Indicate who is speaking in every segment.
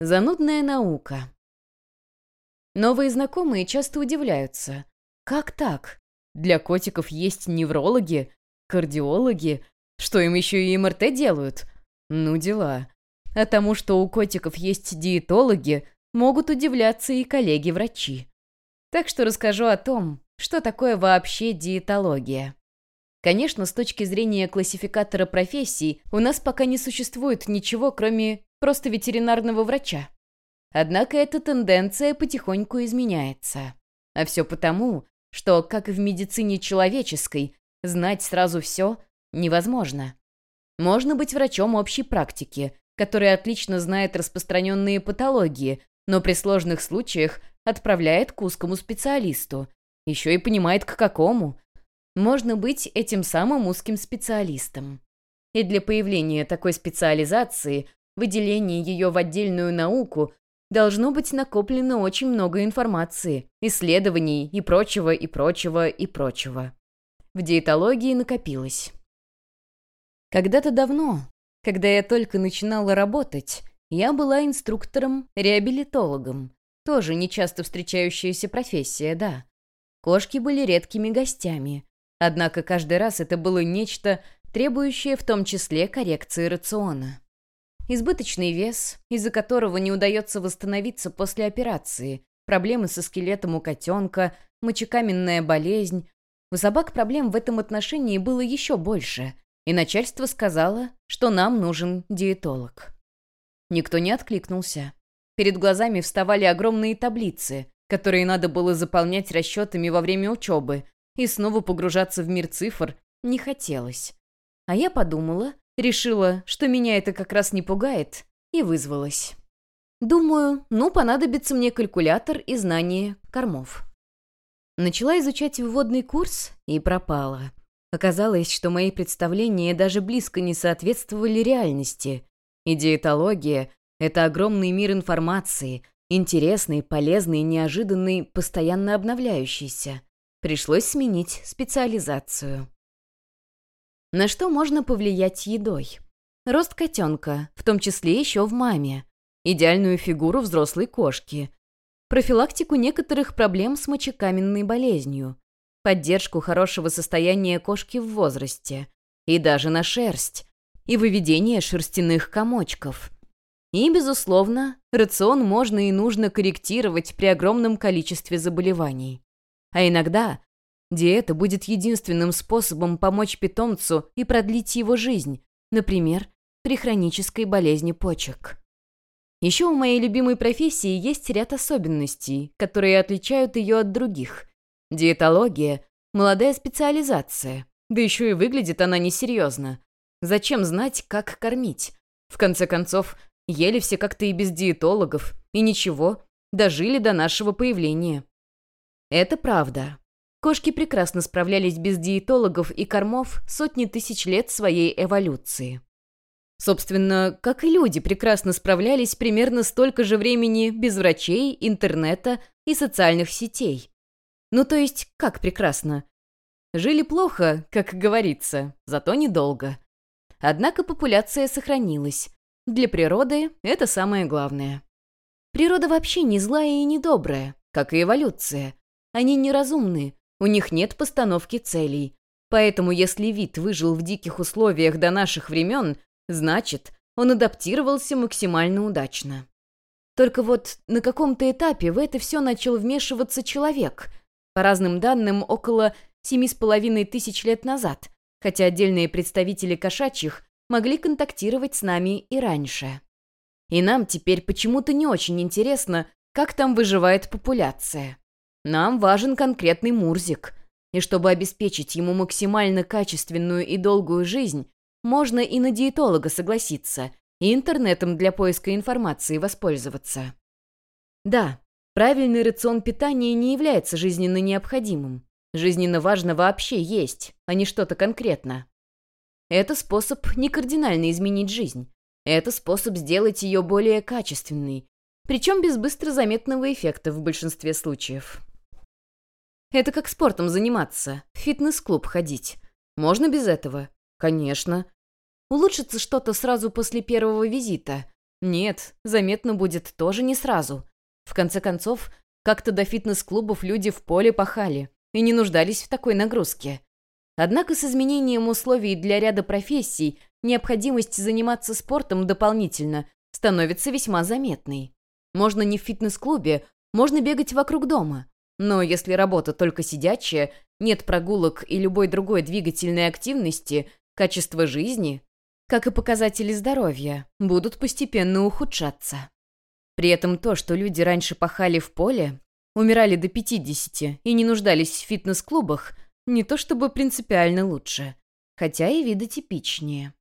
Speaker 1: Занудная наука. Новые знакомые часто удивляются. Как так? Для котиков есть неврологи, кардиологи. Что им еще и МРТ делают? Ну, дела. А тому, что у котиков есть диетологи, могут удивляться и коллеги-врачи. Так что расскажу о том, что такое вообще диетология. Конечно, с точки зрения классификатора профессий, у нас пока не существует ничего, кроме просто ветеринарного врача. Однако эта тенденция потихоньку изменяется. А все потому, что, как и в медицине человеческой, знать сразу все невозможно. Можно быть врачом общей практики, который отлично знает распространенные патологии, но при сложных случаях отправляет к узкому специалисту. Еще и понимает, к какому. Можно быть этим самым узким специалистом. И для появления такой специализации выделение ее в отдельную науку должно быть накоплено очень много информации, исследований и прочего, и прочего, и прочего. В диетологии накопилось. Когда-то давно, когда я только начинала работать, я была инструктором-реабилитологом. Тоже нечасто встречающаяся профессия, да. Кошки были редкими гостями. Однако каждый раз это было нечто, требующее в том числе коррекции рациона. Избыточный вес, из-за которого не удается восстановиться после операции, проблемы со скелетом у котенка, мочекаменная болезнь. У собак проблем в этом отношении было еще больше, и начальство сказало, что нам нужен диетолог. Никто не откликнулся. Перед глазами вставали огромные таблицы, которые надо было заполнять расчетами во время учебы, и снова погружаться в мир цифр не хотелось. А я подумала, Решила, что меня это как раз не пугает, и вызвалась. Думаю, ну, понадобится мне калькулятор и знание кормов. Начала изучать вводный курс и пропала. Оказалось, что мои представления даже близко не соответствовали реальности. И диетология — это огромный мир информации, интересный, полезный, неожиданный, постоянно обновляющийся. Пришлось сменить специализацию. На что можно повлиять едой? Рост котенка, в том числе еще в маме. Идеальную фигуру взрослой кошки. Профилактику некоторых проблем с мочекаменной болезнью. Поддержку хорошего состояния кошки в возрасте. И даже на шерсть. И выведение шерстяных комочков. И, безусловно, рацион можно и нужно корректировать при огромном количестве заболеваний. А иногда Диета будет единственным способом помочь питомцу и продлить его жизнь, например, при хронической болезни почек. Еще у моей любимой профессии есть ряд особенностей, которые отличают ее от других. Диетология – молодая специализация, да еще и выглядит она несерьезно. Зачем знать, как кормить? В конце концов, ели все как-то и без диетологов, и ничего, дожили до нашего появления. Это правда. Кошки прекрасно справлялись без диетологов и кормов сотни тысяч лет своей эволюции. Собственно, как и люди прекрасно справлялись примерно столько же времени без врачей, интернета и социальных сетей. Ну то есть, как прекрасно? Жили плохо, как говорится, зато недолго. Однако популяция сохранилась. Для природы это самое главное. Природа вообще не злая и не добрая, как и эволюция. Они неразумны, у них нет постановки целей. Поэтому если вид выжил в диких условиях до наших времен, значит, он адаптировался максимально удачно. Только вот на каком-то этапе в это все начал вмешиваться человек. По разным данным, около семи с половиной тысяч лет назад, хотя отдельные представители кошачьих могли контактировать с нами и раньше. И нам теперь почему-то не очень интересно, как там выживает популяция. Нам важен конкретный Мурзик. И чтобы обеспечить ему максимально качественную и долгую жизнь, можно и на диетолога согласиться, и интернетом для поиска информации воспользоваться. Да, правильный рацион питания не является жизненно необходимым. Жизненно важно вообще есть, а не что-то конкретно. Это способ не кардинально изменить жизнь. Это способ сделать ее более качественной, причем без быстро заметного эффекта в большинстве случаев. Это как спортом заниматься, в фитнес-клуб ходить. Можно без этого? Конечно. Улучшится что-то сразу после первого визита. Нет, заметно будет тоже не сразу. В конце концов, как-то до фитнес-клубов люди в поле пахали и не нуждались в такой нагрузке. Однако с изменением условий для ряда профессий необходимость заниматься спортом дополнительно становится весьма заметной. Можно не в фитнес-клубе, можно бегать вокруг дома. Но если работа только сидячая, нет прогулок и любой другой двигательной активности, качество жизни, как и показатели здоровья, будут постепенно ухудшаться. При этом то, что люди раньше пахали в поле, умирали до 50 и не нуждались в фитнес-клубах, не то чтобы принципиально лучше, хотя и видотипичнее.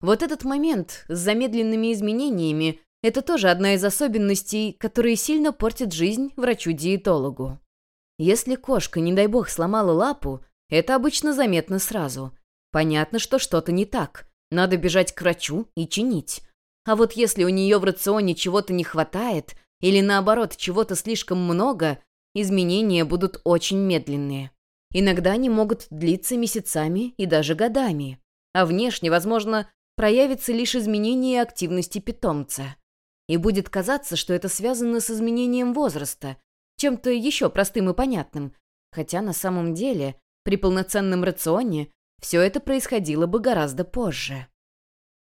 Speaker 1: Вот этот момент с замедленными изменениями – это тоже одна из особенностей, которые сильно портят жизнь врачу-диетологу. Если кошка, не дай бог, сломала лапу, это обычно заметно сразу. Понятно, что что-то не так. Надо бежать к врачу и чинить. А вот если у нее в рационе чего-то не хватает, или наоборот, чего-то слишком много, изменения будут очень медленные. Иногда они могут длиться месяцами и даже годами. А внешне, возможно, проявится лишь изменение активности питомца. И будет казаться, что это связано с изменением возраста, чем-то еще простым и понятным, хотя на самом деле при полноценном рационе все это происходило бы гораздо позже.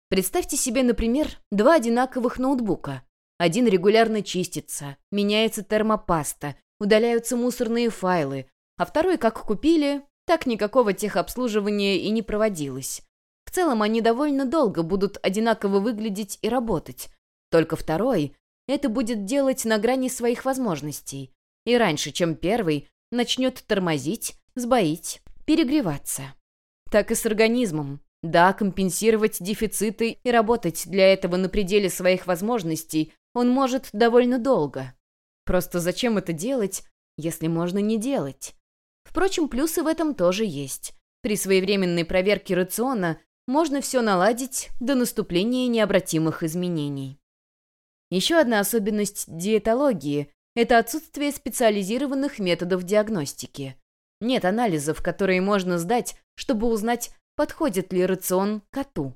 Speaker 1: Представьте себе, например, два одинаковых ноутбука. Один регулярно чистится, меняется термопаста, удаляются мусорные файлы, а второй, как купили, так никакого техобслуживания и не проводилось. В целом они довольно долго будут одинаково выглядеть и работать. Только второй это будет делать на грани своих возможностей и раньше, чем первый, начнет тормозить, сбоить, перегреваться. Так и с организмом. Да, компенсировать дефициты и работать для этого на пределе своих возможностей он может довольно долго. Просто зачем это делать, если можно не делать? Впрочем, плюсы в этом тоже есть. При своевременной проверке рациона можно все наладить до наступления необратимых изменений. Еще одна особенность диетологии это отсутствие специализированных методов диагностики. Нет анализов, которые можно сдать, чтобы узнать, подходит ли рацион коту.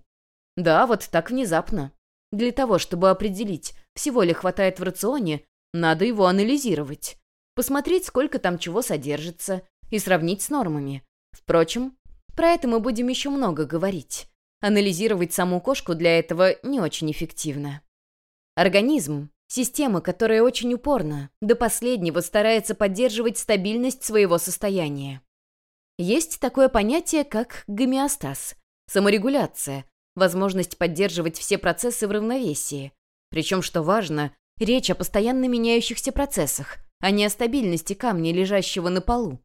Speaker 1: Да, вот так внезапно. Для того, чтобы определить, всего ли хватает в рационе, надо его анализировать. Посмотреть, сколько там чего содержится, и сравнить с нормами. Впрочем, про это мы будем еще много говорить. Анализировать саму кошку для этого не очень эффективно. Организм Система, которая очень упорно, до последнего старается поддерживать стабильность своего состояния. Есть такое понятие, как гомеостаз, саморегуляция, возможность поддерживать все процессы в равновесии. Причем, что важно, речь о постоянно меняющихся процессах, а не о стабильности камня, лежащего на полу.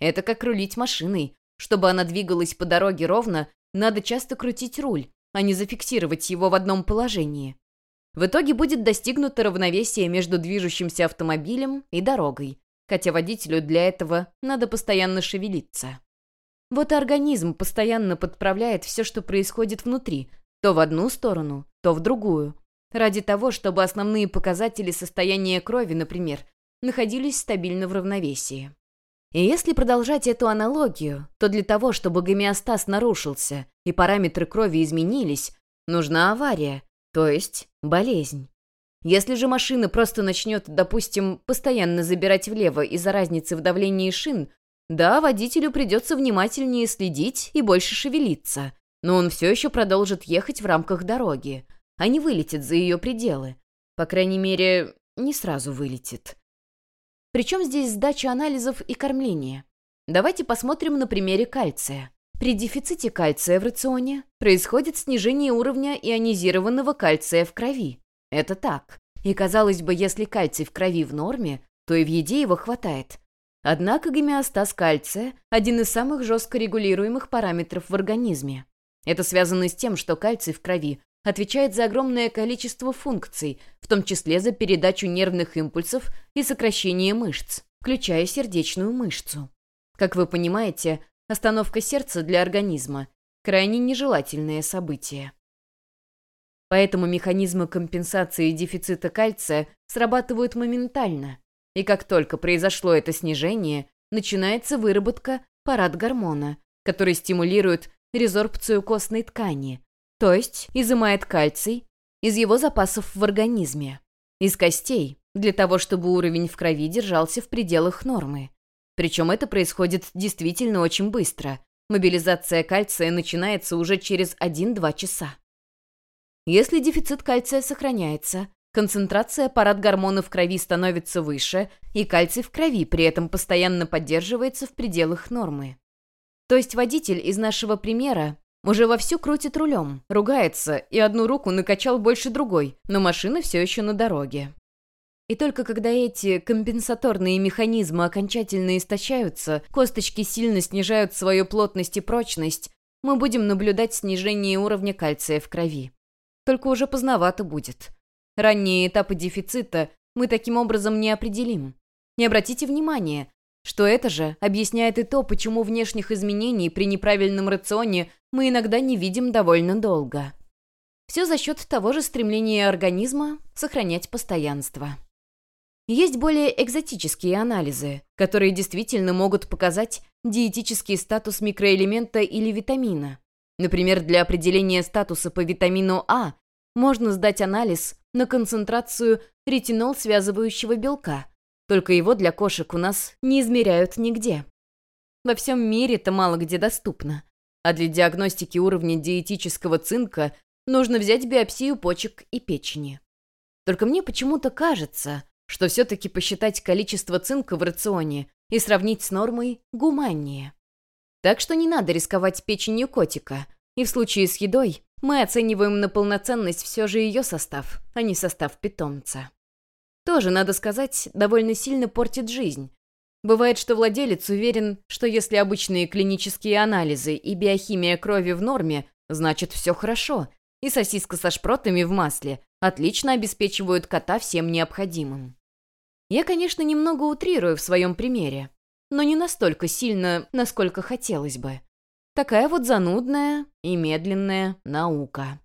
Speaker 1: Это как рулить машиной. Чтобы она двигалась по дороге ровно, надо часто крутить руль, а не зафиксировать его в одном положении. В итоге будет достигнуто равновесие между движущимся автомобилем и дорогой, хотя водителю для этого надо постоянно шевелиться. Вот организм постоянно подправляет все, что происходит внутри, то в одну сторону, то в другую, ради того, чтобы основные показатели состояния крови, например, находились стабильно в равновесии. И если продолжать эту аналогию, то для того, чтобы гомеостаз нарушился и параметры крови изменились, нужна авария, то есть болезнь. Если же машина просто начнет, допустим, постоянно забирать влево из-за разницы в давлении шин, да, водителю придется внимательнее следить и больше шевелиться, но он все еще продолжит ехать в рамках дороги, а не вылетит за ее пределы. По крайней мере, не сразу вылетит. Причем здесь сдача анализов и кормление. Давайте посмотрим на примере кальция. При дефиците кальция в рационе происходит снижение уровня ионизированного кальция в крови. Это так. И казалось бы, если кальций в крови в норме, то и в еде его хватает. Однако гомеостаз кальция – один из самых жестко регулируемых параметров в организме. Это связано с тем, что кальций в крови отвечает за огромное количество функций, в том числе за передачу нервных импульсов и сокращение мышц, включая сердечную мышцу. Как вы понимаете, Остановка сердца для организма – крайне нежелательное событие. Поэтому механизмы компенсации дефицита кальция срабатывают моментально, и как только произошло это снижение, начинается выработка парад-гормона, который стимулирует резорбцию костной ткани, то есть изымает кальций из его запасов в организме. Из костей, для того, чтобы уровень в крови держался в пределах нормы. Причем это происходит действительно очень быстро. Мобилизация кальция начинается уже через 1-2 часа. Если дефицит кальция сохраняется, концентрация парад гормонов в крови становится выше, и кальций в крови при этом постоянно поддерживается в пределах нормы. То есть водитель из нашего примера уже вовсю крутит рулем, ругается и одну руку накачал больше другой, но машина все еще на дороге. И только когда эти компенсаторные механизмы окончательно истощаются, косточки сильно снижают свою плотность и прочность, мы будем наблюдать снижение уровня кальция в крови. Только уже поздновато будет. Ранние этапы дефицита мы таким образом не определим. Не обратите внимания, что это же объясняет и то, почему внешних изменений при неправильном рационе мы иногда не видим довольно долго. Все за счет того же стремления организма сохранять постоянство. Есть более экзотические анализы, которые действительно могут показать диетический статус микроэлемента или витамина. Например, для определения статуса по витамину А можно сдать анализ на концентрацию ретинол связывающего белка, только его для кошек у нас не измеряют нигде. Во всем мире это мало где доступно. А для диагностики уровня диетического цинка нужно взять биопсию почек и печени. Только мне почему-то кажется, что все-таки посчитать количество цинка в рационе и сравнить с нормой гуманнее. Так что не надо рисковать печенью котика, и в случае с едой мы оцениваем на полноценность все же ее состав, а не состав питомца. Тоже, надо сказать, довольно сильно портит жизнь. Бывает, что владелец уверен, что если обычные клинические анализы и биохимия крови в норме, значит все хорошо, и сосиска со шпротами в масле отлично обеспечивают кота всем необходимым. Я, конечно, немного утрирую в своем примере, но не настолько сильно, насколько хотелось бы. Такая вот занудная и медленная наука.